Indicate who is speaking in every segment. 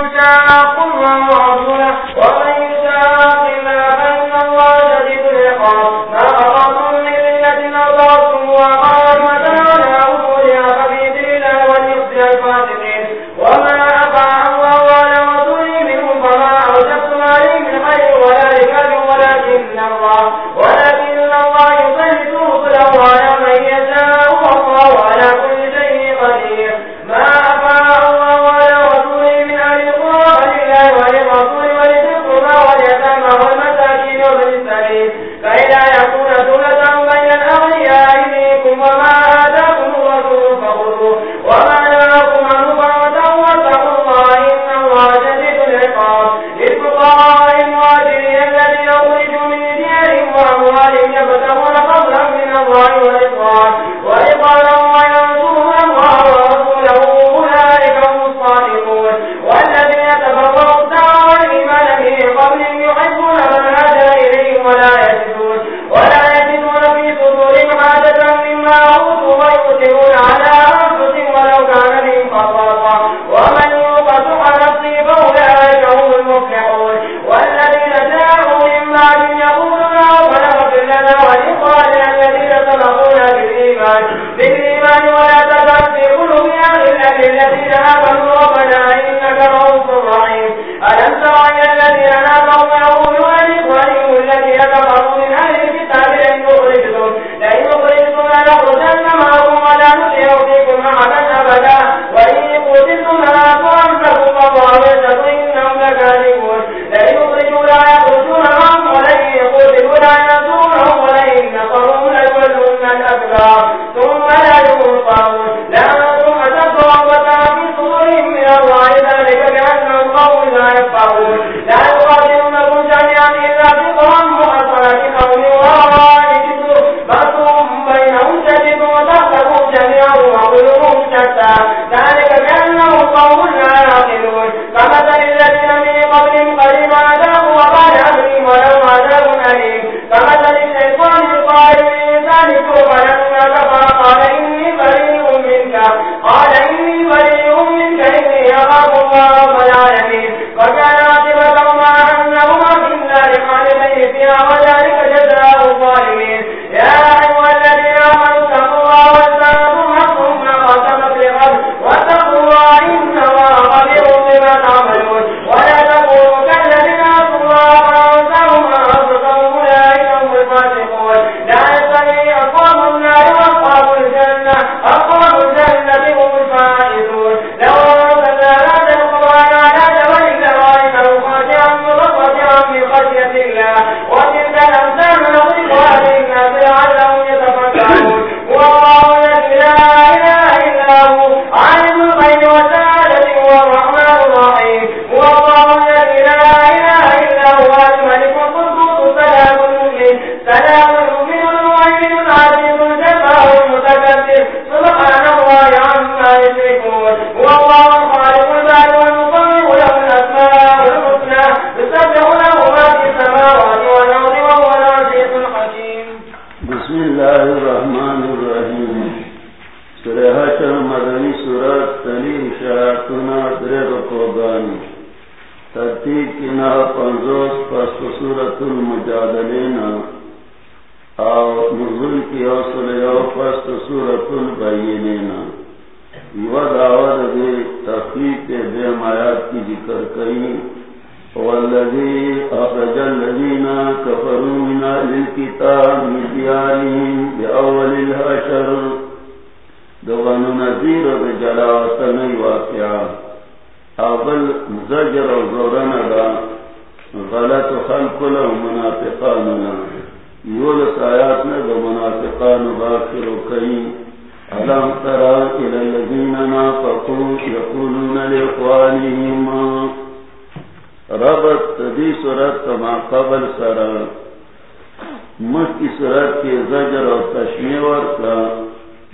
Speaker 1: وَكَانَ قُرًّا
Speaker 2: وَعُذْرًا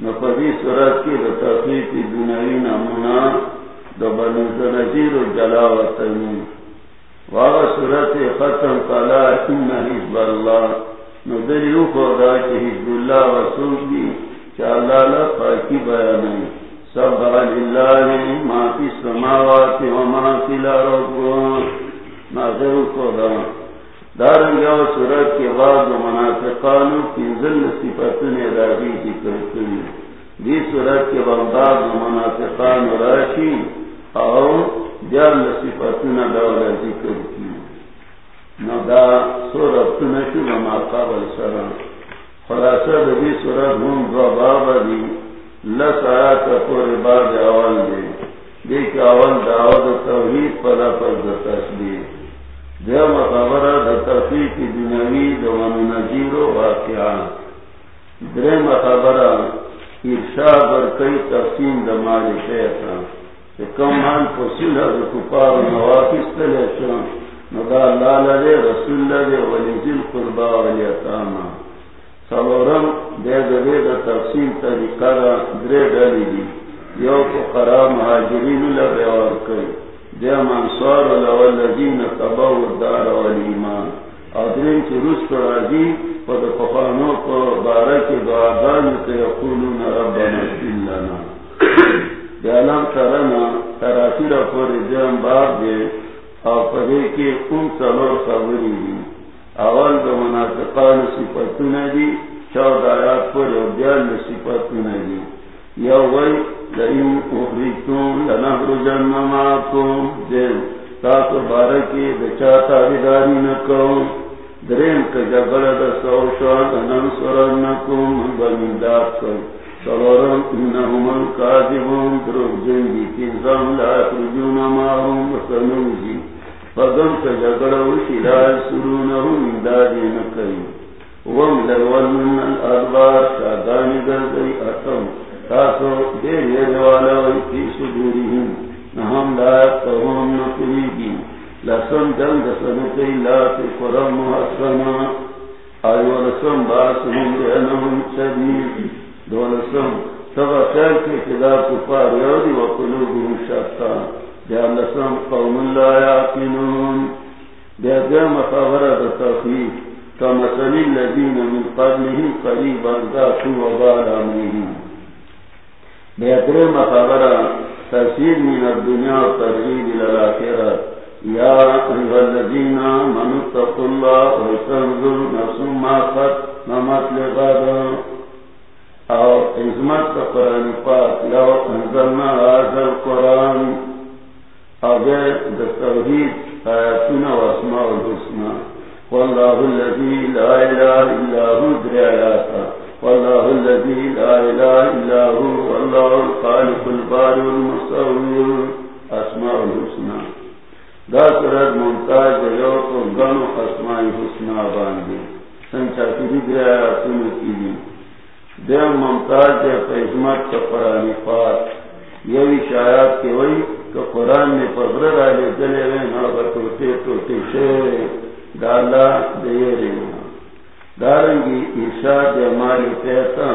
Speaker 1: نفری صورت کی رتفی کی دنائی نمونہ دبن نظیر جلا وطنی واہ صورت ختم کالا ان حزب اللہ نظر یو خدا کہ حزب اللہ رسول کی چالالا پاکی بیان ہے سب اللہ ما فی السماوات و ما فی الارض. نظر خدا دارنگ سورت کے بعد منافقان کی ذل صفتن راضی ذکر کری دی سورت کے بعد منافقان راشی اور جل صفتن دور ذکر کی۔ ندا سورت نشو وما قابل سلام خلاصہ دی سورت ہم دو بابا دی۔ لس آیات پور بعد اول دے۔ دیکھ اول دعوت توحید پر پر تصویر دیو مخبر دا تفیق دنوی دوان نجیر و واقعا در مخبر ارشاد ور کئی تقسیم دا مال شیطا کہ کم مال فصیل دا کپار نوافس تلیشن ندا اللہ لدے، رسول لدے ولیزی القربا ولیتاما سلورم دے دے دا تقسیم طریقہ دا درے ڈالی دی۔ یو فقرا مہاجرین لبے اور کئی۔ دیا منصور والذین تبو الدار والایمان. ادرین کی رس پر راضی پر پخانو کو بارک دعاگان تے یقولون ربنا اغفر لنا. دیالم ترنا تراثیر پر دیام باب دے، اور پدے کے ان سلور خبری دی. اول دو منافقان صفتون دی چود آیات پر یو دیال صفتون دی. یا وی لئن اخرجتم لنخرجن معكم. دین، تاسو بارکی دچا تابداری نکو درین کا جبر دا سوشوان ننصرنکم بمداد کن. سلورم انہم القاذبون دروگ جنگی تنظام لا اخرجون معهم وسنوزی جی. فضم کا جبر وشی لا سرونهم امدادی نکئی وم لول من الادبار، شادانی گردئی اتم. تاسو دے یہ والا کی صدورہم نہم لا تہم نقریگی لسن جنگ سنکی لا تقرم محسنا آئیو لسن باسهم لأنهم شدید دو لسن سبا خیر کے کدا کفار یودی و قلوبهم شتا دیا لسن قوم لا یاقنون دیا جام خبر تخیف كمثل الذين من قبلهم قريبا ذاتوا وبال أمرهم بہتر مخابرہ تفسیر من الدنیا ترغیب الى یا ایها الذین آمنوا اتقوا الله ولتنظر نفس ما قدمت لغد. او عظمت قرآن پاک لو انزلنا هذا القرآن. او د توحید آیاتنا و اسماء الحسنى والله الذي لا اله الا هو درياتا والله الذي لا إله إلا هو والله الخالق الباري والمصور أسماء الحسنى. دا سرد ممتاز یوت و گن و اسماء حسنى باندی سنچا کری دیا آیاتون کی دی دیم ممتاز دے فیزمت کا قرآن پاک. یوی شایات کی وئی کہ قرآن میں پبرر آلے دلے وے نا بطوٹے توٹے شے دالا دے رہے دارنگی ارشاد مالی پیتا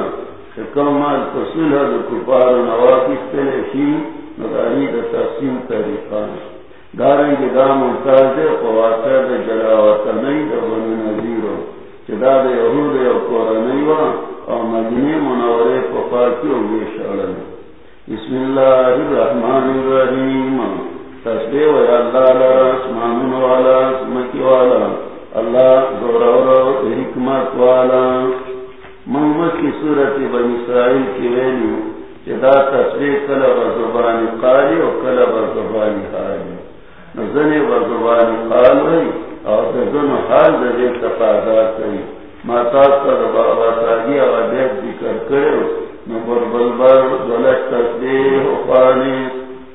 Speaker 1: کمال فصول حد کپار نواقص تلیشی مداری دا تقسیم طریقہ دارنگی دا ممتاز قواتا دا جلاوتا نئی دا بنو نظیرو چدا دا یهود یا قرآنی و او مدینی منوری پاکی و بیشارن بسم اللہ الرحمن الرحیم. تسبیح و یا اللہ لرسمان والا اسمکی والا اللہ دور حکمت والا۔ محمد کی صورت بن اسرائیل کی ویلی جدا تصویر کلب زبانی قالی و کلب زبانی حالی۔ نزن و زبانی قال رہی اور زن حال دے تقاضا کری۔ ماتا کر بابا تاگی اور دیکھ ذکر کرے نبر بلبر دولت تصویر و پانی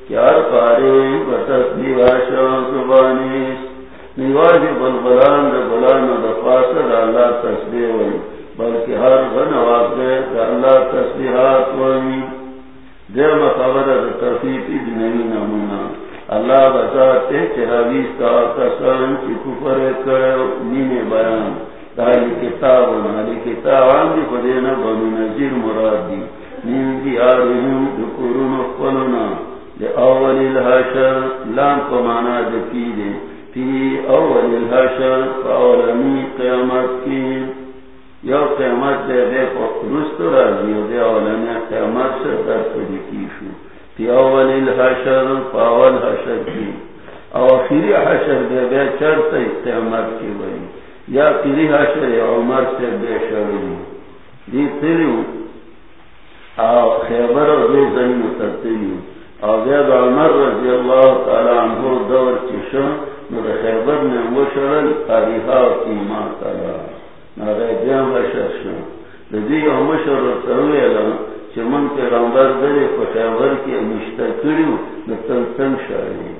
Speaker 1: کیا پارے بتصویر آشا زبانیست نیواز بلبلان دا بلان دا پاس دا اللہ تسبیح ہوئی، بلکہ ہر غن واقع دا اللہ تسبیحات ہوئی۔ دیر مخبر دا تفیقی دنوی نمونا اللہ بزاتے چراویس کا کسان کی کفر کرے نیم بیان۔ دالی کتاب نالی کتاب آن دی خدینا بنو نزیر مراد دی۔ نیم دی آرہم دکورون اخفلنا دی اول الحشر، لام پمانا دکی دی فی اول الحشر فاولمی قیامت کی۔ یو دے دے راضی دے سے در شو۔ اول الحشر حشر کی۔ او حشر دے دے کی وئی۔ یا پیری حشر عمر سے بے شروع دی تیریو او خیبر و او بید عمر رضی اللہ تعالی عنہ دور چشن نو خیبر نے وشرل تاریخا و ایمان تعالی دیان بشر شو دی یو مشر ترویلا چه من دلی کی کریو نتن تن شایی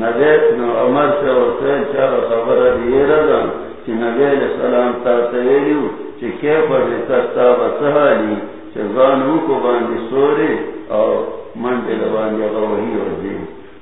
Speaker 1: نبیت نو عمر سے ورسین خبر دیرا دا چه نبی علیہ السلام تا تیلیو چه کی پر دیتا بسحالی چه زانو کو باندی سوری او من دل باندی غوحی ورزی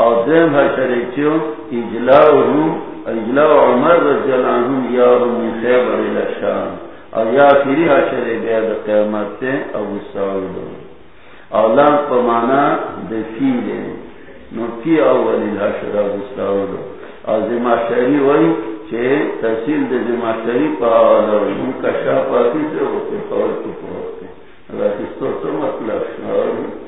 Speaker 1: او دیم حشر چیو اجلاو رو اجلاو عمر رضی اللہ عنہ یارو من خیبر الاشان او یا فیری حشر بید قیمت تے ابو سعودو او لام پا مانا دے فی دے۔ نو فی اول الحشر ابو سعودو او زما شری وی چھے تحصیل دے زما شری پا آوالا وی ان کا شاہ پاکی سے ہوتے قول کو پہوتے اگر کستو تو مطلب شناوی علاوہ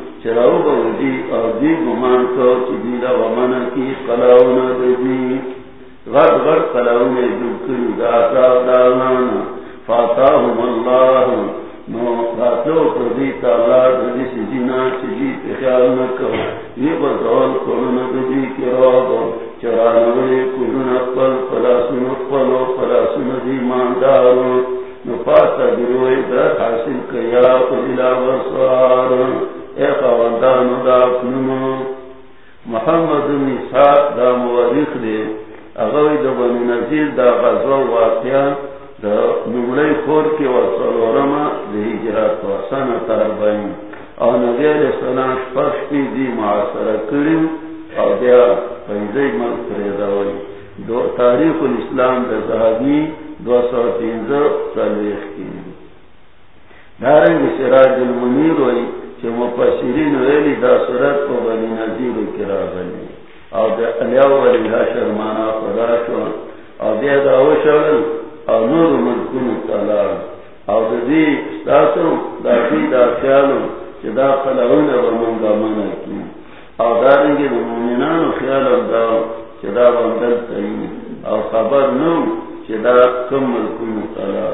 Speaker 1: چراو با او دی گمان کو چی کی قلاونا دی غد غد قلعون جبکن دا عذاب دالانا. فاتاهم اللہ. نو راتو پردیتا اللہ سی جنا جی نکو. یہ بزول چرانوی اقبل اقبل و دی ماندارو. نو دروی در حاصل کیا اے دا اپنمو محمد نساق دا موریخ دے اغوی دا بنی نزیر دا غزو واقعا دا نمڑی خور کی وصلورما دا حجرات تربائن او پی دی کریم او دو تاریخ الاسلام دا زہبی دو سو تینزو سلویخ کی دارنگ سراج المنیر وی چه مپسرین ویلی دا صورت کو بنی نزیر کرا بنی. او د الیاو ولی حشر مانا خدا شو او بیا دا وشول او نور ملکون تالا او د دی ستاسو دا دی دا خیالو چې دا قلعون و منگا منا کی او دا دارنگی دا مومنانو خیالو دا چې دا بندل تایی او خبر نو چې دا کم ملکون تالا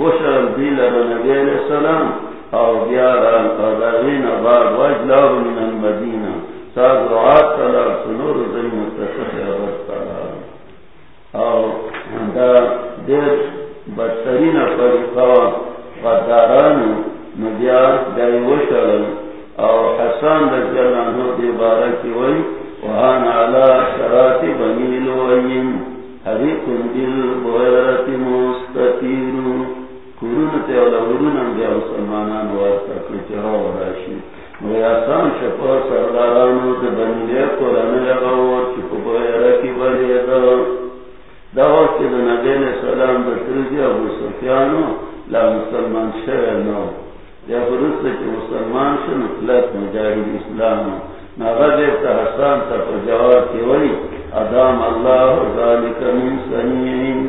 Speaker 1: وشل دی لرا علیہ السلام او بیا را قدرین بعد وجلاو من المدینہ. ساز روعات تلا سنور زی متصف عبد تلا او دا دیر بدترین فریقا غدارانو نبیا دای وشل. او حسان دا جلانو دی بارکی وی وحان علا شرات بنیل ویم حریقن دل بغیرت مستطیرون. مستطیرو کرون تیولا ورون انبیا مسلمانان وارتا کچھ رو راشی ویاسان شپا سردارانو دا بنیلے قرآن لگاو چکو بغیرہ کی بلی دا دا وقت دا نبی علیہ السلام دا ترجی ابو سفیانو لا مسلمان شوئے نو یا فرست چی مسلمان شنو اطلاق مجاہد اسلامو ناغا دیتا حسان تا پر جواب کی وی ادام اللہ ذالک من سنین.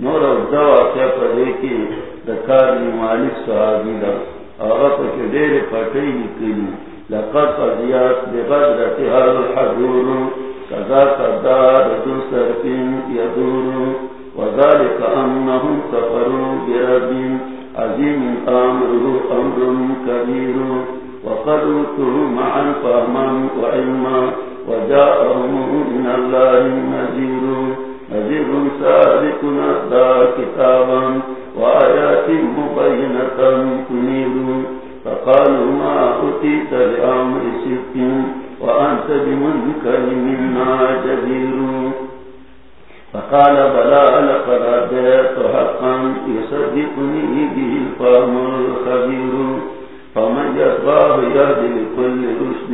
Speaker 1: نور الدواء كيف ديكي دكار مالك صحابي دا أغطى كدير فتي نكري لقد قضيات بغدرتها الحضور. كذاك الدار دو سرفين يدور وذلك أنهم كفروا برب عظيم أمره أمر كبير وقد معا فهما وعلما وجاءهم من الله نذير نذير سابق نهدى كتابا وآيات مبينة تنير فقالوا ما أتيت لأمر سفت وأنت بمنكر منا جدير. فقال بلا لقد أديت حقا يصدقني به الفهم الخبير. فمن يتباه يهدي لكل رشد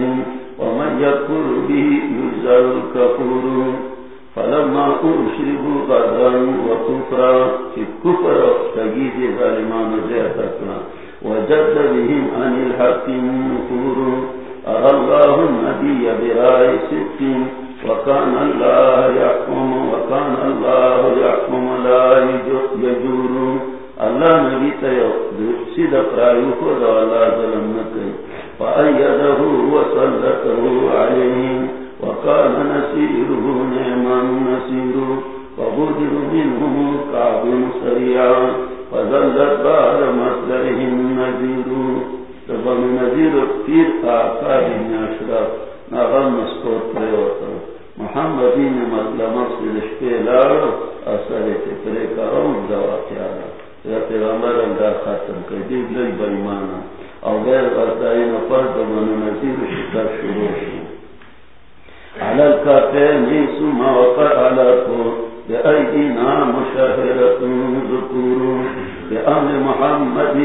Speaker 1: ومن يكفر به يجزى الكفور. فلما أرشربوا غدا وكفرا، في الكفر تجيز ظالمان زيادتنا وجد بهم عن الحق النفور الله النبي برأي ست وكان الله يحكم، وكان الله يحكم، لا يجور. الله نبي تيو سيدة رايوك ودو الله ظلمك فأيده وصلته عليه. وكان نسيره نعما نسير وبدر منهم كعب سريعا فظلت بعد مسلهم نذير تبا من نذير كثير آقاب من أشراف نغم مسكوت ليوتا محمد نے مطلب سے رشتے اثر فکرے کا روم دوا کیا یا پیغمبر اللہ ختم کر دی گئی بریمانا اور غیر غرطائی نفرد من نزیر شکر شروع محمد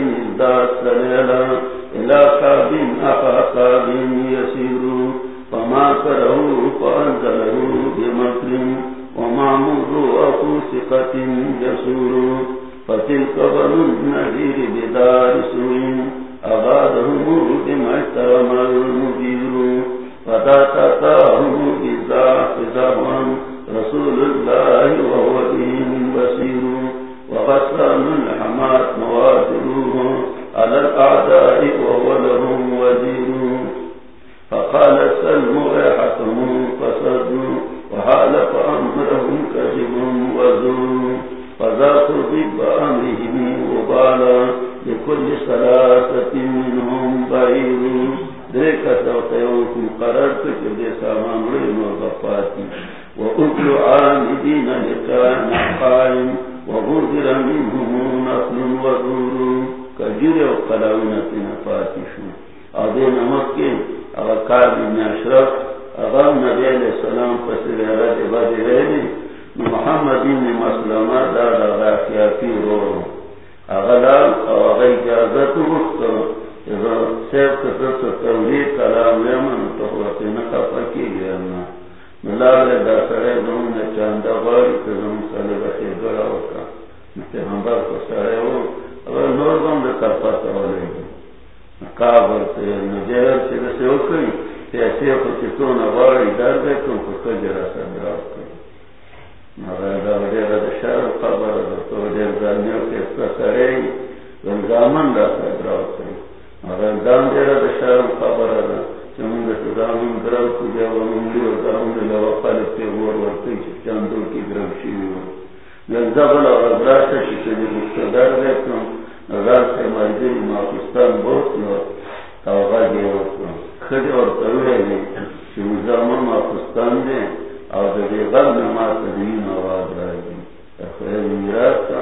Speaker 1: محمد بن مسلمہ دار رو رو اگر لال او اگر اجازت وقت سیب کسر تولی کلام لیمن تخوطی نخفا کی گیا نا ملال دا سرے دون نے چاندہ غاری کزم سلے بخی گرا وکا پیغمبر کو سرے ہو اگر نور دون دے کرپا تولے گی کابر سے نجیر سے دسے ہو کئی پیسے کو چتون غاری در دے کن کو کجرا سر کئی مگر دا وڈیر دا شہر قبر دا تو وڈیر دانیو کے اس کا سرے گنزامن دا سر کئی مگر دام دیرا دا شہر قبر دا چمون دا سدامن گرل کو جا ونم لیو دام دا لوا خالق کے غور ورکی چاندو کی گرم شیو ہو بلا شکلی کن نظر سے مرجی ماکستان بہت لو توغا گئے وکن خد اور تروے گئے چی مزامن ماکستان دے اور دا دے غل نماز تدین آواز رائے گی اخویر میراز کا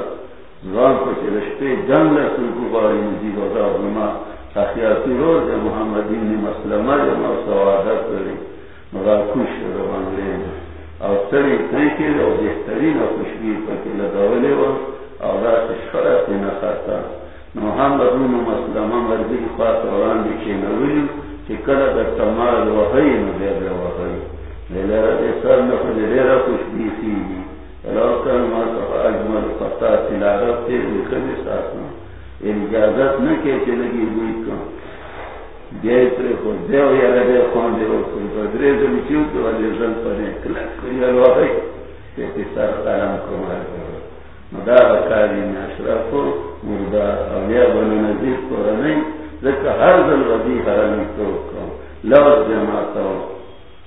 Speaker 1: زوان کو چی رشتے جنگ لسن کو باری مزید وزا علماء تحقیاتی روز محمدین نے مسلمہ جمع سوادت کرے مگر خوش روان لے اور سری طریقے اور بہترین اور خوشبی سر نہ خوش بھی سی اجمل پتا تلاوت تے لکھنے ساتھ ان اجازت نہ کہ چلے ہوئی کم. دے کو دیو یا دے خون دے وہ کوئی بدرے جو کیوں تو والے زن پر کلاس کوئی الواہی کہ سر کلام کو مار کرو مدار کاری میں اشرف مردہ اولیاء بن نذیر کو نہیں ذکر ہر ذل غدی حرمی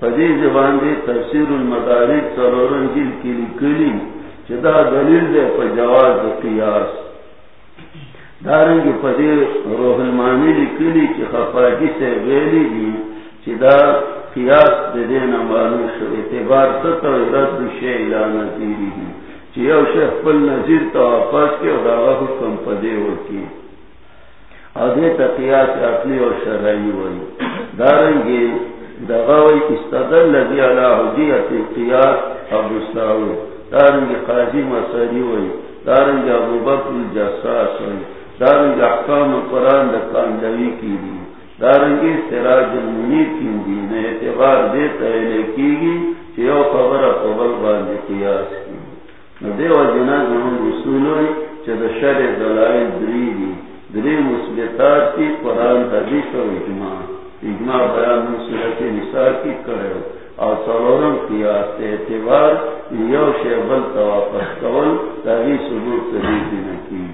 Speaker 1: پدی زبان دی تفسیر المدارک سرورن جل کی لکلی چدا دلیل دے پا جواز دا قیاس دارنگی پدی روح المانی لکلی چی خفاجی سے ویلی دی چدا قیاس دے دینا معلوم شو اعتبار ستا رد شے الى نظیری دی چی یو شیخ پل نظیر تا واپس کے اور آغا حکم پدی ورکی آدھے تا قیاس اقلی اور شرعی وی دارنگی دغاوی استدل لدی علی حجیت قیاس ابو ساوی دارنگی قاضی مساری وی دارنگی ابو بکر الجساس وی دارنگی احکام قرآن دکان دوی کی دی. دارنگی سراج المنیر کی دی نے اعتبار دیتا ہے لکی گی چیو خبر قبل باندی قیاس کی. دیو جنا جنون رسول وی چه چد شر دلائل دری دی. دری مثبتات کی قرآن حدیث و اجماع. اجماع بیان صورت نساء کی کرے اور سرورم قیاس اعتبار یو شیبل تواپس کول تاہی ثبوت تریدی نکی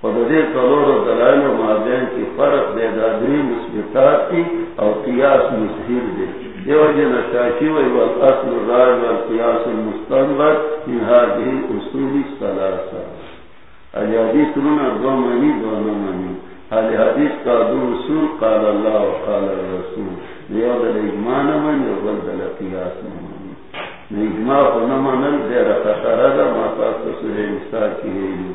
Speaker 1: خود دے سرور و دلائل و مابین کی فرق دے دادری مثبتات کی اور قیاس مظہر دے۔ دیو جن شاشی وی والاصل الراج والقیاس المستنبت من هذه اصول الثلاثه اجادیس رونا دو منی دو منی حال حدیث کا دو رسول قال اللہ و قال الرسول. دیو دل اجمان من یو بل دل قیاس من اجماع کو نمانل دیر خطر دا ما پاس سورہ نساء کی گئی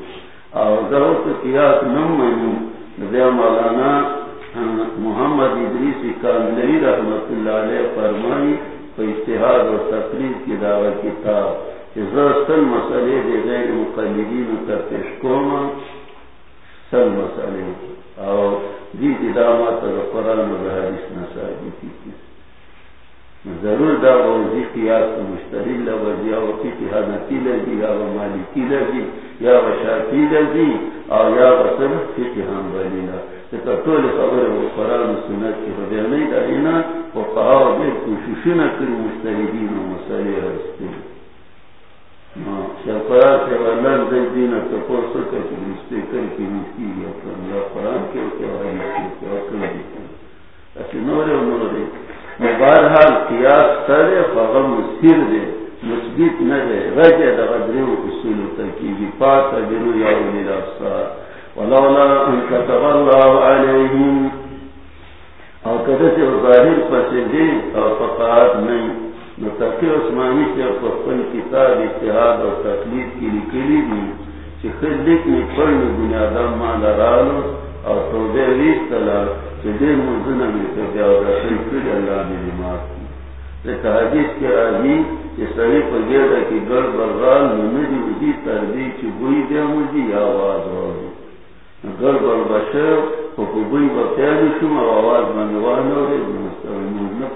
Speaker 1: اور ضرورت قیاس نم دیو مولانا محمد ادریسی کاملئی رحمت اللہ علیہ فرمائی کو اشتہاد و تقریر کی دعوت کتاب کہ زرستن مسئلے دے غیر مقلدین تر پیش کوما سل مسئلے اور جی ادامات قرآن و حدیث نساجی کی ضرور دا وزی قیاس کو مشتری لفظ یا وہ کسی حنفی لگی یا وہ مالکی لگی یا وہ شافی لگی اور یا وہ سب کسی ہم بلی لگا ٹول خبر وہ قرآن سنت کی خبر نہیں ڈالینا وہ کہا دے کوشش نہ کری مشتری و مسئلے رستے شفرا سے ولن دے دینا تو کو سکے کہ مسٹیکر کی مسکی یا پر یا قرآن کے اوکے اوپر ہے کہ کر دی اسی نورے و نورے بہرحال قیاس کرے فغم مسیر دے مثبت نہ دے رجع دا غدری و اصول ترکیبی پاک جنو یا اولی الافسار ولولا ان كتب الله عليهم او کدے سے ظاہر پسے دے اور فقات نہیں۔ متقی عثمانی سے پختن کتاب اتحاد اور تکلیف کی نکلی دی کہ خدک میں پڑھنے بنیادہ مال رالو اور تو دے ریس تلا کہ دے میں تو بیا رسل کل اللہ میں نماز کی لیکن حدیث کے راضی کہ سری پر کی گڑ برغال نمجی اجی تردی چی بوئی دے مجی آواز ہوئی گڑ بر بشر کو بوئی بپیانی شم آواز منوانو رے مستوی نہ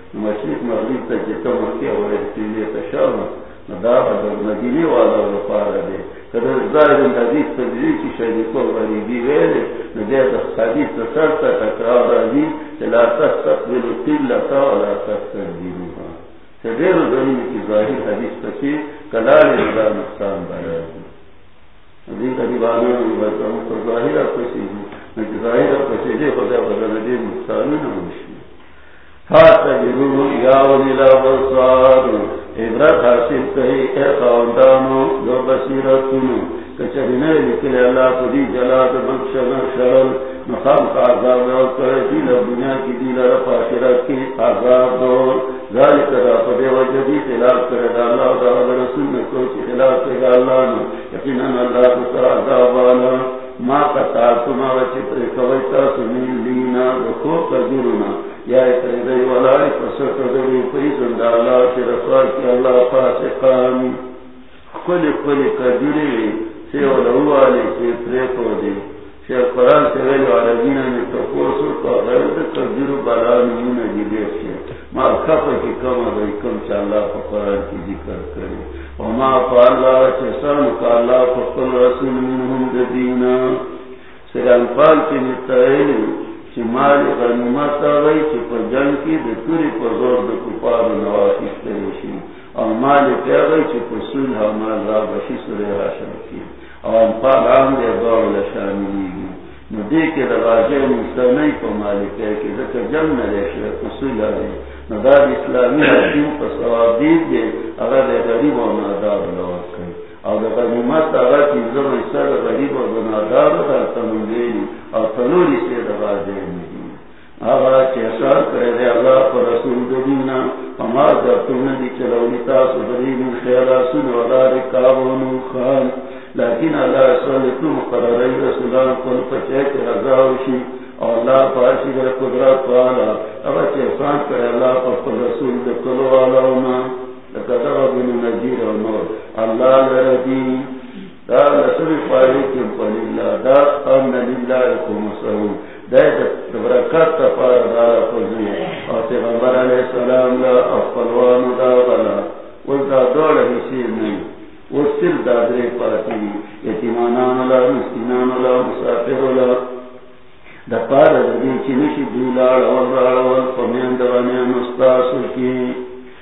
Speaker 1: مشرق مغرب تک جتا مکی ہوئے سیلی تشاہ دا مدینی والا رفار دے کدر ظاہر حدیث تدریج کی شہدی کو غریبی ویلے ندے دا حدیث تسر تا تکرار رضی لا تستقبل قلتا ولا تستقبلوها دیر دنی کی ظاہر حدیث پسی کلال رضا نقصان بایا دی قریب آنے میں بتاؤں تو ظاہر پسی ہوں ظاہر پسی دے خدا بدل دے نقصان نہ ہاتھ جرور یا ولی عبرت حاصل کہی اے خواندانو جو بصیرتنو کچھرنے لکلے اللہ پدی جلاد بخشنا شرل مقام کا عذاب اور کرے دیل دنیا کی دیل رف آخرت کی عذاب دور ذالک دا پدے وجدی خلاف کرے دا اللہ دا رسول میں کوئی خلاف کرے اللہ نو یقینا اللہ بسر عذاب آنا ما قطعتم وچی پر کویتا سمین لینا دخو قدرنا یا اتری دی ولائی پسر دی پیزن دا اللہ کی رسول کی اللہ فاسقانی کلی کلی قدری سیو لہو آلی سی پریکو دی شیخ قرآن سے ویلو عربین میں تقوصو تو غیرد قدر بلا نمون جیلے سے ما خفا کی کم آدھائی کم چا اللہ پا قرآن کی ذکر کرے وما پا اللہ چسان کا اللہ پا قل رسول منہم دینا سر انفال کی نتائلی چی مال غنیمت آگئی چی پا جنگ کی دی توری پا زور دی کپار نواقی کریشی اور مال پیاگئی چی پا سلح مال را بشی سر حاشر کی اور انفال عام دے دور لشانی گی نو دے کے رواجے مستنی کو مالک ہے کہ ذکر جم نہ لے شرک اصول نو داد اسلامی حکیم پر سواب دید دے اگر دے غریب و نادار لوگ کئی اور غنیمت اگر کی زم ایسا دے غریب و نادار در تمنگیلی اور تلوری سے رواجے ملی. آغا چیسار کرے دے اللہ پر رسول دینا ہمار در تم ندی چلولی تاس بری من خیرہ سن ولا رکابونو خان. لیکن اللہ رسول تو مقرر رسولان کل پچے کے رضا وشی. اور اللہ پاشی در قدرت والا. اگر چیسان کرے اللہ پر رسول دے کلو والا ہونا. لکتر بن نجیر و نور اللہ لردی دا رسول پاری کم دا امن للہ کو مسعود برکت تفار دارا فضی اور پیغمبر علیہ السلام لا افقلوان دا غلا وزا دور حسیر نہیں وہ صرف دادرے پاتی یتیمانان لا مسکنان لا، مسافر لا. دا پار دی چنشی دولار اور راڑوال پمین دوانیان مستاسو کی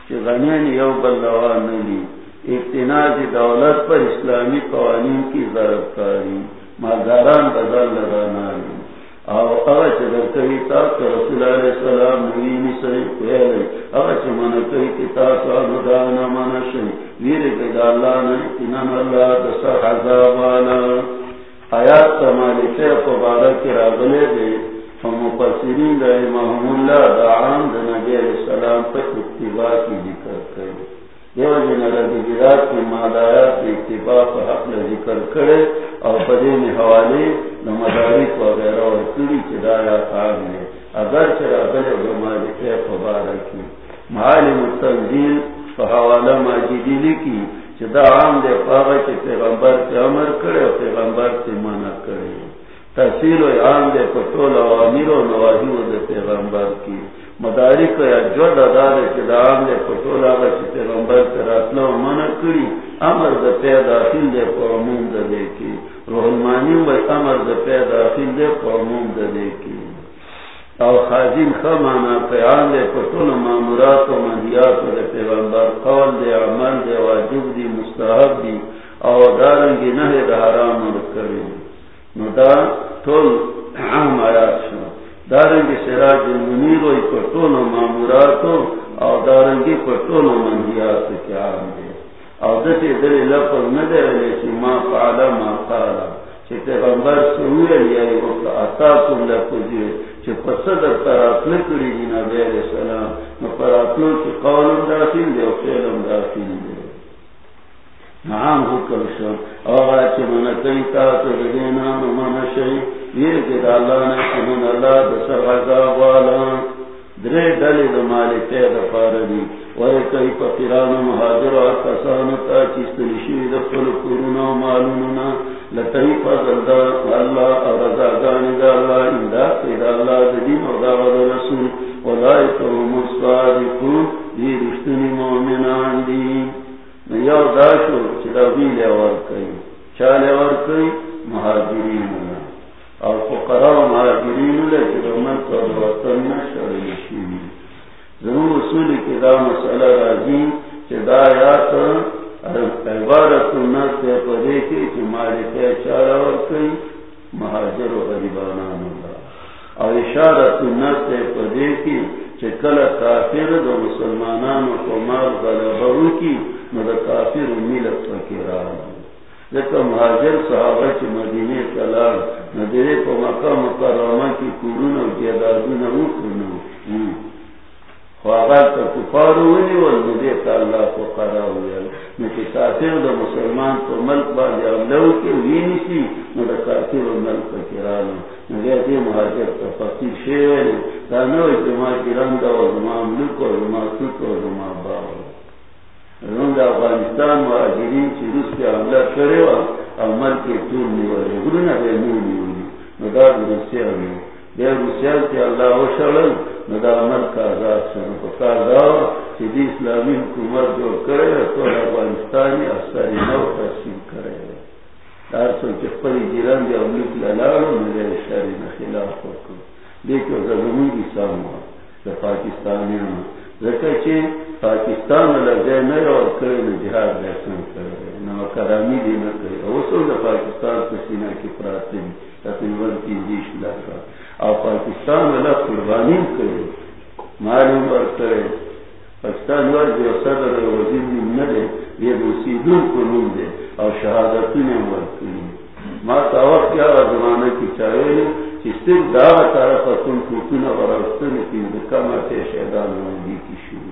Speaker 1: چی غنین یو نلی. اقتناج دولت پر اسلامی قوانین کی ضرب کاری. مالداران بدل لدانانی او اغا چه رسول علیہ السلام کئی دانا اللہ اللہ دسا آیات تمالی راغلے دے. فمپسرین دا اللہ نبی علیہ السلام اتباع کی ذکر جن ربی کی مادایات کی اتباع پر حق ذکر کرے اور حوالے وغیرہ اور اگر چرا بلے معالم التنزیل فحوالہ لکی چدا عام دے پاگا پیغمبر کے عمر کرے اور پیغمبر سے منع کرے۔ تحصیل و عام دے پٹول عوامیر و نواہی و دے پیغمبر کی۔ مدارک یا جو دادار چدام دے پٹول آگا چی پیغمبر کراتنا و منع کری، امر دے دا پیداخل دے پرمون دا دے کی۔ روح و امر دے دا پیداخل دے پرمون دا دے کی۔ او خازین خمانا پیان دے پٹول معمورات و منحیات دے پیغمبر قول دے، عمل دے، واجب دی، مستحب دی، او دارنگی نہ دا حرام کری۔ نو دا تول عام شو دارنگی سراج المنیر و پٹول و معمورات او دارنگی پٹول و منحیات کیا عام دے. او دسی دلی لفظ ندر لیسی ما قالا ما قالا. چی پیغمبر سوئے لیائی یعنی وقت اتاکم لفظی چی پسدر پراتن کری جینا بیر سلام نو پراتنو چی قولم داخل دے و فیلم داخل دے. نام ہو کر نعام حکم شو اوغا چی منکن تاتو دینا نو منشئی ویر کے داللہ نے سنن اللہ دسر غزا والا. درے ڈلی دو مالی پید پاردی وی کئی فقیران مہاجر و کسانو تا چیستنی شوی دفل قرون و مالوننا فضل دا اللہ و رضا گانی دا اللہ امداد پید اللہ دین و دا و رسول. و لائی تو مصادقون دی رشتنی مومنان دی یو داشو چلا بیل اور کئی چالے اور کئی مہاجرین اور فقراء مہاجرین لے چلو من تو وطن نشر نشیوی ضرور اصول کی دا مسئلہ راجی چدا یات عبارت نت پدے کی کہ مالک چارہ اور کئی مہاجر و غریبانہ اللہ اور اشارت نت پدے کی چکل کافر دو مسلمانان کو مال غلبہ کی مد کافر ملت فکرہ جب مہاجر صحابہ کی مدینے کلار ندرے کو مکہ مکرمہ کی قرون و جیدادون کرنو اللہ کو کافر دا مسلمان کو ملک با جا کے وینی سی کافر و ملک دی مہاجر کا فقیر شیوے دا نو جمع دا ملک و و با رون دا افغانستان مہاجرین چی روس کے عملہ کرے و عمل کے طول نیوے گرونا بے نو نیوے مدار روسیہ نیوے بے روسیہ کے اللہ و شلل ندا عمل کا آزاد سن پکار داو چی دی اسلامی حکومت جو کرے تو افغانستانی افسری نو ترسیم کرے دار سو چی پری جیران دی املیک لالارو میرے شہری نخلاف ہوکو دیکھو زمینی کی ساموا دا پاکستانی ہم ذکر چی پاکستان لگے نئے اور کرے نا جہاد بیسن کرے نا کرامی دی نہ کرے او سو دا پاکستان کسینا کی پراتی تقریباً تین دیش لکھا اور پاکستان والا قربانی کرے معلوم بر کرے پاکستان والا جو صدر وزیر نہ دے یہ دوسری دور کو دے اور شہادت نے مر کری ماں تعوق کیا زمانہ کی چاہے کہ صرف دعوی تارا پتن کو اور استن کی کم آتے شہدان ہوگی کی شروع.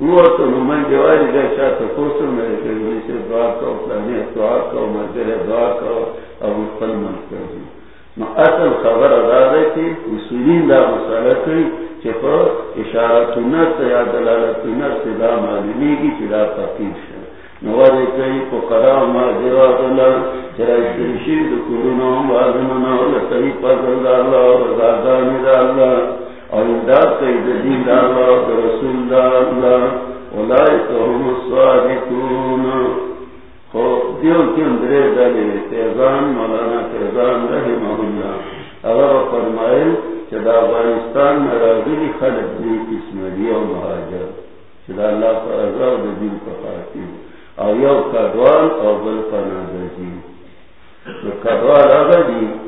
Speaker 1: وہ تو نمائن جواری گئے شاہ تو کوسر میرے کہ دعا کرو دعا کرو مرجر دعا کرو اور پل من کر دی اصل خبر ادا ہے کہ اصولین دا مسئلہ کری کہ پر اشارت نفس یا دلالت نفس دا معلومی کی چلا تقیب شا نوارے کئی کو قرام ما جواب اللہ چرا اشترشی دکورنا وازمنا لسری پذل دا اللہ ورزادان دا اللہ اور امداد دین رسول اللہ هم الصادقون۔ دیو دلے تیزان مولانا تیزان رحمہ اللہ۔ اگر فرمائے افغانستان میں راغلی خلق دی قسم دی مہاجر۔ پر ازار دین کا خاتم او you O bill the.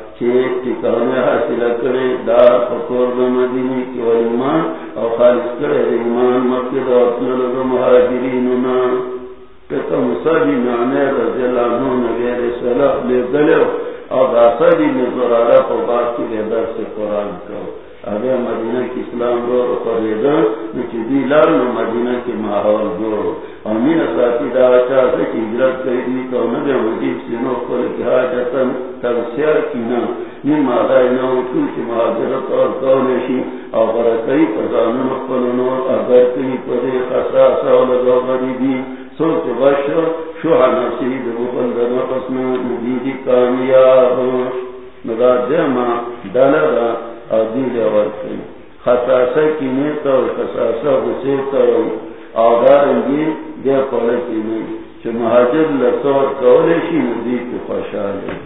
Speaker 1: Check ٹکانے حاصل کرے، دار فکور مدینی کی او خالص کرے، ایمان رضی اللہ عنہ نبی علیہ السلام لے اور میں زرارہ بات کی قرآن کرو۔ ابھی مدینہ کی اسلام دور رو خریدا دی لال مدینہ کی ماحول گو امین ساتھی دا چاہ سے کی ہجرت کری دی تو نبی وجیب سینو کھول کی حاجتن تغسیر کی نا نیم آدھائی نو تو کی مہاجرت اور کونشی اور برکئی پرزانن اقبلنو اگر کئی پدے خساسا و لگو غریبی سوچ بشر شوہ نصیب مبند نفسنا مدید کامیاب نگا جمع دلگا او ورکی کی نیتا و خساسا غسیتا و آدارنگی دیا پلکی نی چه مہاجر لسور کولیشی مدید خوشالی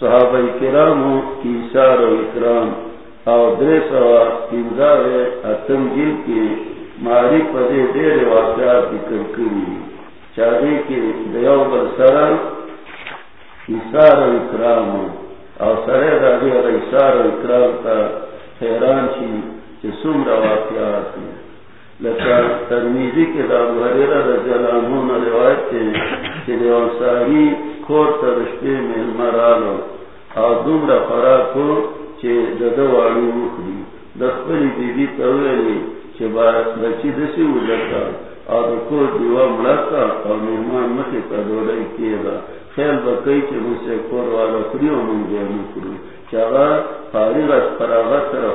Speaker 1: صحابہ کرامو کی سار و اکرام او اتم کی ماری پدے دیر واقعات ذکر کری چاہے دیو سار و او سرے راجی اور سار و اکرام کا حیران چی کہ سم واقعات لکا ترمیزی کے داب حریرہ رضی اللہ عنہ روایت کے کہ دیو ساری کور ترشتے میں مرالو او دومره فراکو چې دده واړو وخري د خپلې بیبي ته ویلې چې بچي دسې ولکه او کور دیوه مړکه او مهمان مخې ته ډوډۍ کېده خیال به کوي چې موږ کور والا او موږ نه چې هغه فارغ از فراغت سره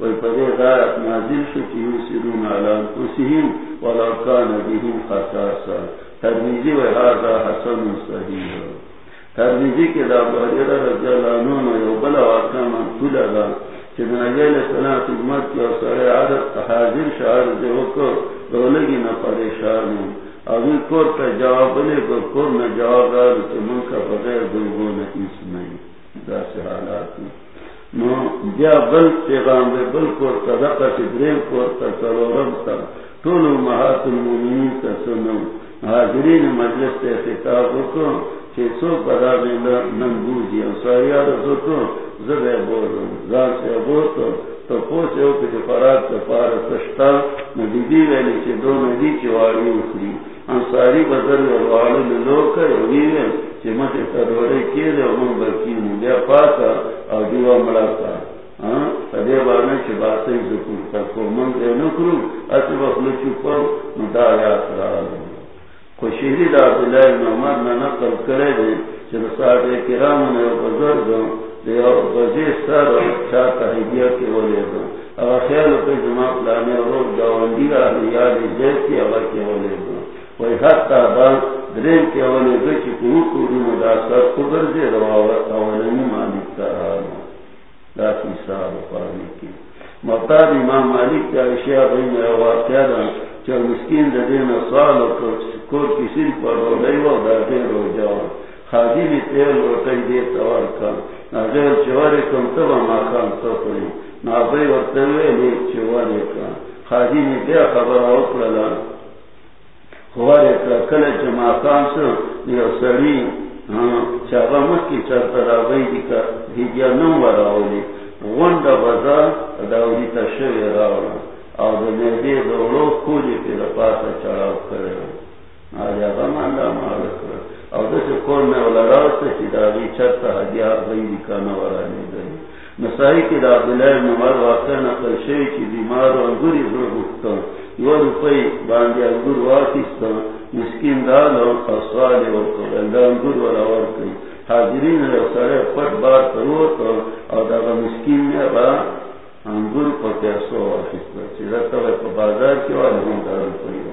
Speaker 1: وی په دې نازل شو چې علی انفسهم ولو کان بهم و هذا حسن صحیح۔ کے دا بحریرہ رضی اللہ عنہ یو نبی علیہ السلام خدمت کی اور عادت حاضر دولگی نہ پریشان ہوں۔ ابھی کور کا جواب لے کر کور نہ جواب دار کہ من کا بغیر دلگو نہ اس نہیں۔ دا سے حالات میں نو، بیا بل پیغام دے، بل کور کا دقا سے درین کور کا سلورم تا۔ طول محات المومنین کا سنو۔ حاضرین مجلس سے خطاب وکر سو پدا ننگوزی زبے زان سے تو پوسے ہو کہ فراد پار سشتا ندی ویلی چی دو ندی چواری اخری انساری بدل لوگ کیے دے برکی مجھے پاتا اور دیوا مڑا تھا۔ ہاں؟ پدے بانے کے باتیں ذکر تک کو من دے نکرو، اسی وقت چپر مدا یاد رہا خوشیری دا عبداللہ ابن عمر میں نقل کرے دے چل صاحب کرام نے بزرگ دے سر اور چاہتا کے دو. خیال اور اگر کے دو. وہی حد درین کے دو مداثر قدر اولنی مالک صاحب پانی کی امام مالک کا اشیاء واقعہ دا چل مسکین دا دین کور پر رو لئی و دا دین رو خادی بھی تیل روٹی دے توار ناغیر چوارے کم تبا ما خان سفری نابی ورطوے لی چوارے کن. خادی بھی بیا خبر اوکللا خوارے کن. کل جمع کان سو نیو سری. چاگا مکی چرتا را بی دی که دیگیا نم وراولی. غنڈا بزا داولی تا شوی راولا. او د دې دورو کولی په لپاره چړاو کړو آیا غمان دا مال کړ او د څه کور نه ولا راځي چې دا وی چرته هدیا وی کنه ورانه دی نسائی کی دا عبداللہ ابن عمر واقع نقل شوی چی بیمار و انگوری زر بکتا یو روپی باندی انگور واقعستا مسکین دالا و سوالی ورکل اللہ انگور والا ورکل حاضرین رو سارے پت بار کروتا او دا مسکین میں با انگور کو پیسو پا بازار کی والا ہوں درل پری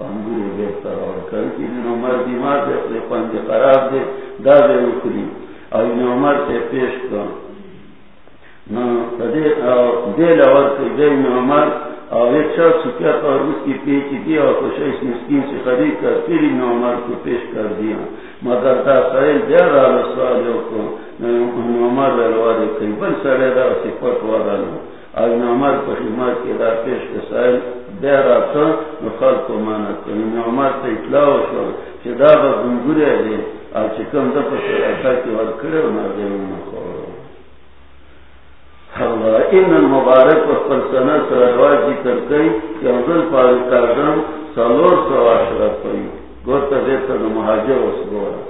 Speaker 1: والا انگور بہتر اور کل کی دن عمر بیمار دے اپنے پنج خراب دے دا دے اکری۔ اور ان عمر سے پیش کر۔ دے لور کے دے ان عمر۔ اور ایک شخص کیا تھا اور اس کی پیچ دی اور کچھ اس مسکین سے خرید کر، پھر ان عمر کو پیش کر دیا۔ مگر دا سائل دے رہا سوالوں کو۔ عمر لڑوا دے کئی بل سڑے دا سے پٹ والا لو آج عمر کو خدمت کے دا پیش کے سائل دے رہا نخل کو مانا کنی عمر سے اطلاع شو کہ دا با گنگورے دے آج چکم دا پس ایسا کی ور کرے و نہ دے انہوں ان المبارک و پرسنہ سرواز ذکر کئی کہ افضل فارغ کردن سالور سوا شرط پئی گوتا دیتا مہاجر اس گورا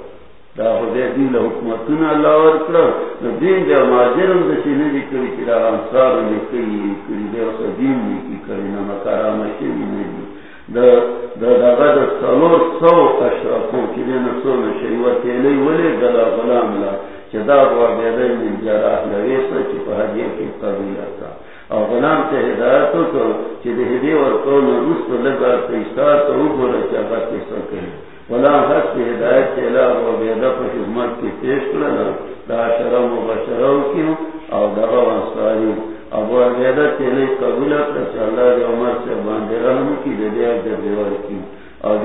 Speaker 1: دا خدای دی له حکومتونه الله ورکړه. نو دین د ماجرم د چې نه دي کړی چې دا انصار نه کوي کړی دی او دین نه کوي کړی نه مکرامه شي نه دي. د د دغه د څلور سو اشرافو چې نه څو نه شي ورته نه ولې د غلام لا، چې دا ور به د جراح لوي څه چې په هدیه کې قبول تا او غلام ته هدایت وکړو چې د هدیه ورکو نو رسول لږه پیسې ته وګوره چې هغه څه کوي. ولا حس کی ہدایت کے علاوہ و بیدہ پر خدمت کی پیش کرنا دا شرم و بشرو کیوں او دغا وانساری ابو عبیدہ کے لیے قبولہ پر چاللہ دی عمر سے باندے رحم کی دے دیا در دیوار کی او اور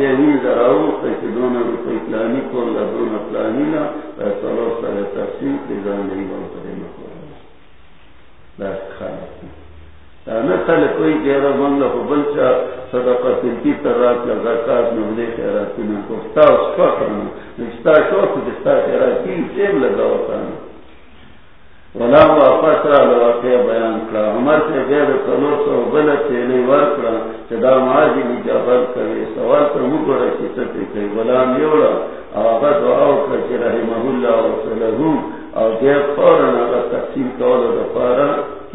Speaker 1: ذرا کہ دونوں روپئے پلانی کو دونوں پلانی لا سلو سارے تقسیم کی جان نہیں بول کرے نہ کوئی گہرا کو بلچا کی طرح زکات میں میں اس کا کرنا شوق کی لگا ہوتا ہے۔ واپس را لواقع بیان کرا عمر سے غیر سو چدا ماجی جابر کرے۔ سوال پر مگر کی کئی آغا دعاو کر رحمہ اللہ و آغا تقسیم کولا دفارا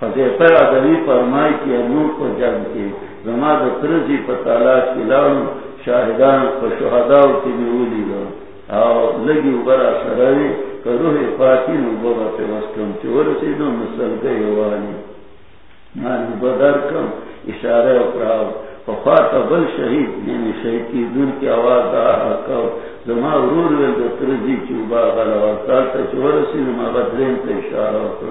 Speaker 1: خدای په ادبی فرمای کې نو جنگ کې زما د ترزی په تعالی کې لاو شاهدان په شهداو کې نیولې او لګي وبرا سره روح پاکی نو بابا پہ وسکم چور سی دو مسل گئی والی مانی بدر کم اشارہ اپراو فخوات بل شہید یعنی شہید کی دن کی آواز آہا کو زما رور ویل دو ترزی چوبا غلا وقال تا چور سی نو ماغا درین تا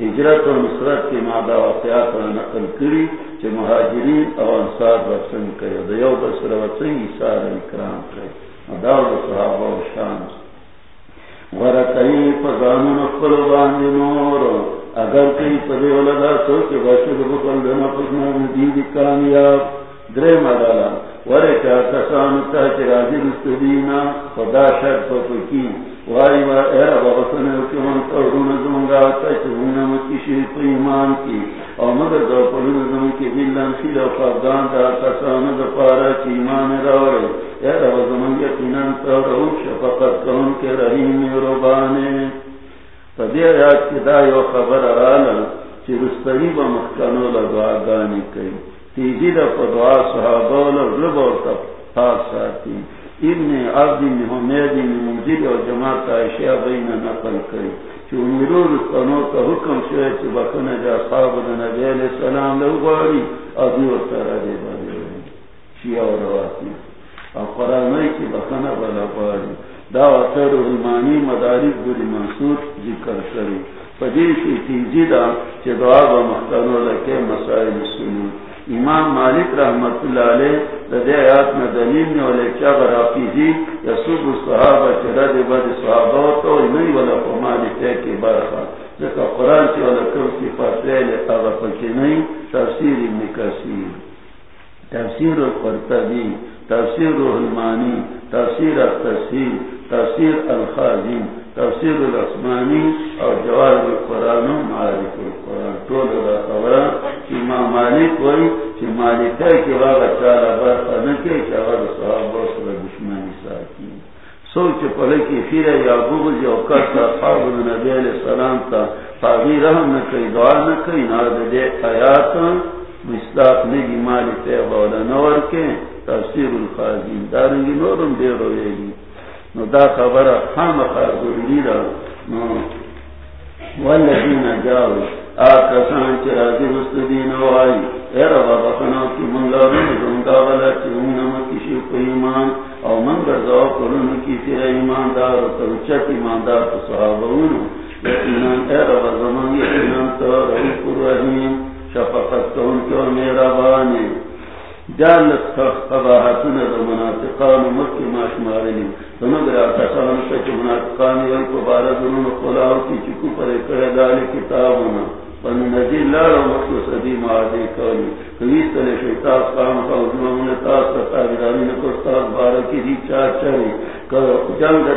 Speaker 1: ہجرت و نصرت کی مادہ واقعات را نقل کری چھ مہاجرین او انصار رسن کرے دا یو بسر وطن نسار اکرام کرے۔ اداو دا صحابہ و شان ورطائی پزانون اقبل باندی نورو اگر کئی پدے ولدا سو کہ باشد بکل دنا پسنا مدید کامیاب۔ درے مدالا ورے کیا کسان چرازی رستدینا خدا شد پکی وائی وا ایرا بابا سنے اکی من تورون زمانگا تا چرون مکی شیف ایمان کی او مگر دو پلون زمان کی بیلن خیل و فردان دا کسان دا پارا کی ایمان راوڑے۔ ایرا بابا زمان یقینان تا روش فقط کون کے رحیم روبانے پدی آیات کی دا یو خبر ارالا چی رستری با مخکنو لدعا گانی کئی۔ تیزی دا پدعا صحابا لغلب اور تفاق ساتی۔ ابن عبد محمد موجود اور جماعت عائشہ نقل کئی کا حکم شوئے چی بکن جا صحاب نبی علیہ السلام لو و دے شیعہ و رواتی اور قرآنائی بکن بلا گواری دا وطر علمانی مدارک بری منصور ذکر کری پدیش تیزی دا چه دعا با مختنو لکے مسائل سنو امام مالک رحمت اللہ علیہ دا دے آیات میں دلیل نے والے چا برافیزی یسوب صحابہ چه رد بد صحابہ تو نئی والا فمالی تے کی برخا ذکا قرآن چی والا کم صفات لے لے اغا پکی نئی تفسیر ابن کسیر تفسیر القرطبی تفسیر الرحمانی تفسیر التفسیر، تفسیر الخازی، تفسیر الاسمانی اور جواب القرآن، معارف القرآن. طول دا خبرہ امام مالک کہ مالک ہے کہ کہ دشمنی سوچ پڑے پھر جی کرتا نبی علیہ السلام فاغی رحم نہ کئی، دعا نہ کئی نہ دے بولا نور کے تفسیر دارنگی نورم دے روئے گی۔ نو دا خبر خام خارگوری را۔ والذین آکسان چی راضی رست وائی اے ربا بخنا کی والا کو ایمان او من گرزاو کرون کی و تو یقینان اے ربا زمان یقینان تو الرحیم شفقت میرا بانی جال قباحتنا دا منافقان مکی ماش مارلی سمگر آتشان منافقان کی چکو پر اکر کتابنا پن نجی لارا مکو صدی معادی کولی کویس تلی شیطاس قام خوزنو تاس تتابدانی نکو ستاس بارکی دی چار چری جنگ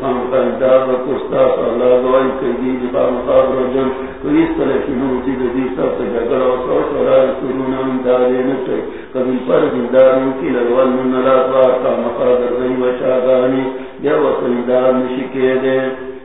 Speaker 1: کام کا انتظار اللہ گواہی کر دی مقابر جنگ تو اس طرح کی دی سب سے جگڑ اور سو سورا سرون امدادے نچے کبھی پر زنداروں کی لگوال من نرات کا مقابر نہیں وشا یا وقت نشکے دے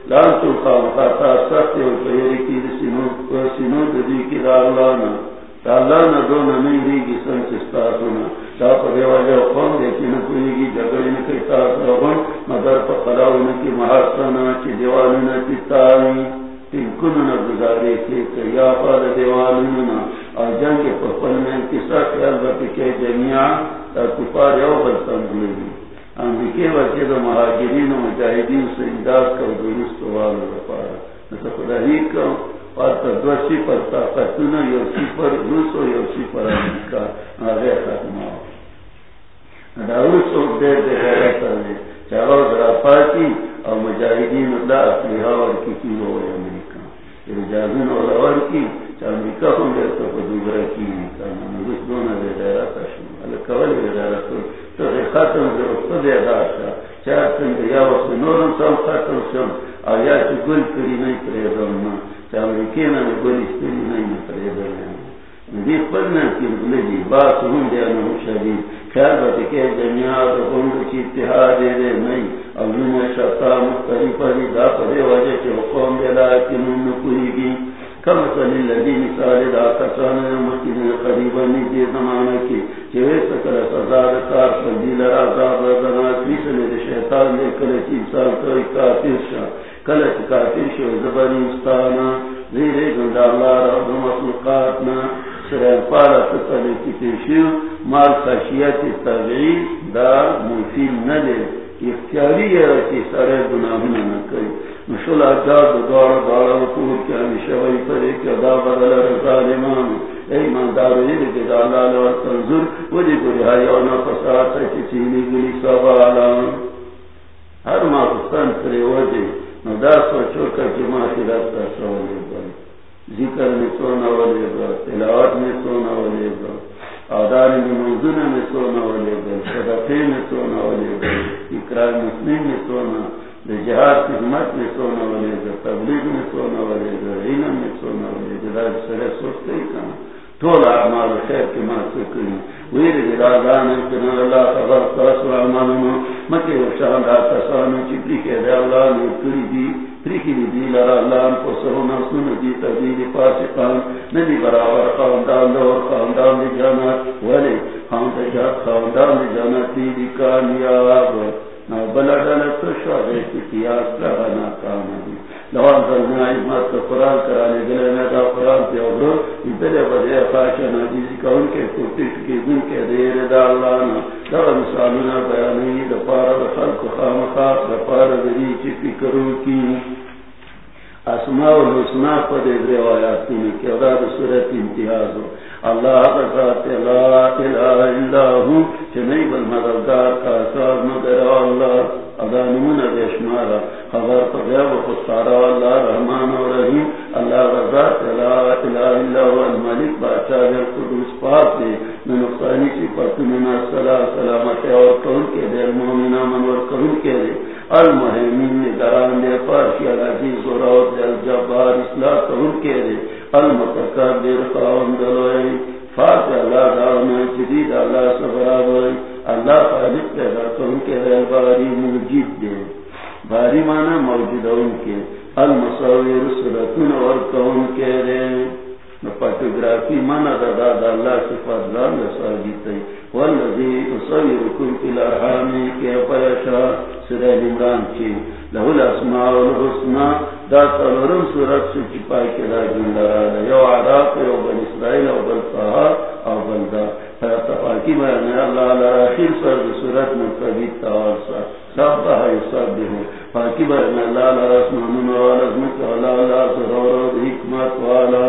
Speaker 1: لان تو کا مقابر سخت اور پہری کی سنو دی کی دار لانا دو نہ دی گی سن چستا سنا چا پدے والے قوم دیکھی نہ کوئی گی جگڑی نہ کوئی تاس رغن مگر پا قلاو نہ کی محاسنا چی دیوالی نہ چی تاوی۔ تین کن نہ گزارے کے کیا پاد دیوالی نہ اور جنگ کے پپل میں کسا خیال باتی کہ جمعیاں تا کپار یو بلتن ہوئے گی امریکے وچے دو مہاجرین و مجاہدین سے انداز کر درست والو رپارا نسا خدا ہی کرو اور دوسی پر طاقتنا یو سپر روس و یو سپر امریکا آگے ختم آو دا روس و دیر دے غیرت آگے چاہو ذرا پاکی اور مجاہدین اللہ اپلیہا ورکی کی ہو امریکا رجازن اور اور کی چاہ امریکا ہم دیر تو دوبرا کی امریکا روس دونا دے غیرت آشو اللہ کول دے غیرت تو ختم دے افتاد اداشا چاہ یا وقت نورم سام ختم شم آیا چی گل کری نہیں پریدم نا امریکی نا گولی ستری نہیں پریدم نا دی پرنا کی بلجی باس ہوں دیا نو شدید خیال باتی کہ جمعیات و گنگ چی اتحاد دے دے نہیں اولین شتا مختلف دی دا پدے وجہ چی حقوم دے لائکی نون نکوئی گی کم صلی لدی مثال دا کسانا مکین قریبا نیدی زمانہ کی چوے سکر سزاد کار فضیل عذاب رضنا کریسل دے شیطان دے کل چی سال کوئی کافر شا. کل چی کافر شا زبانی استانا. زیر گنڈا اللہ رب مخلوقاتنا. سرین پالا تطلی کی تیشیو مال خشیت طبعی دا مفیل ندے اختیاری ہے رکی سارے گناہونا نکئی مشل اجاد دوار دوار وکور کیا مشوی پرے کیا دا بدل رضا لمان ایمان دارو اللہ لور تنظر کو رہائی اونا پسات چینی گلی ہر ماکستان نو دا سوچو کر کی ذکر میں سونا والے گا تلاوت میں سونا والے گا آدار میں میں سونا والے گا صدقے میں سونا والے گا اقرار مسلم میں سونا جہاد کی حمت میں سونا والے گا تبلیغ میں سونا والے گا علم میں سونا والے گا سر سوچتے ہی کہاں ٹول اعمال خیر کے ماں سے کری ویر جلالان کنا اللہ خبر ترسل اعمالنا مکہ و شاندہ تسانا چپلی کے دے اللہ نے کری دی پریکی دی دی لرا اللہ کو سرونا سن دی تبدیل پاسقان نبی برابر خاندان دور خاندان دی جانت ولی خاندان دی جانت دی دی کامیاب. بلا ڈالا تو شوادے کی تیاز کا بنا کام ہے لوان ظلمنا عظمت کا قرآن کرانے گلے میں دا قرآن پہ اوبرو بلے بدے خاشا نجیزی کا ان کے کتش کی دن کے دیر دا اللہ نا۔ دا مثالنا بیانی، دا پارا دا خلق خام خاص دا پارا دا دی چی فکرو کی۔ اسماء الحسنہ پا دے روایات کی کہ دا دا صورت امتیاز ہو۔ اللہ ذات لا الہ الا ہو، چنئی بل مددگار کا سار مگر اللہ۔ ادا نمون بیشمارا خبر پر گیا وہ خسارا. اللہ رحمان و رحیم. اللہ ذات لا الہ الا ہو الملک. بادشاہ دے قدوس پاک دے نقصانی سی پت من الصلاة سلامت اور کون کے دے المومنہ منور کون کے دے. المحیمین نگران دے پارشی العزیز و روت دے الجبار اصلاح کون کے دے. المتکبر قوم دلوئی فاتح اللہ دارنا جدید اللہ سبرا سبرابوئی اللہ فارق پیدا کرن کے رہ باری موجود دے۔ باری مانا موجود ان کے۔ المصور سرطن اور کون کے رہ فوٹوگرافی مانا دا دا اللہ سے فضلان رسا جیتے والذی اصویرکم الارحامی کے پیشا سرہ عمران کی لہو الاسماء والحسنہ دا سلورم صورت سے چپائی کے دا جندرا یو عراق، یو بن اسرائیل او بل فہا او بل دا تفاقی بیان ہے اللہ علیہ آخر سر صورت میں کبھی تاور سر سب کا ہے سب ہو فاقی بیان ہے اللہ علیہ رسمان والا عظمت والا اللہ ضرور حکمت والا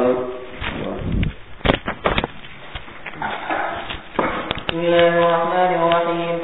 Speaker 1: بسم اللہ الرحمن الرحیم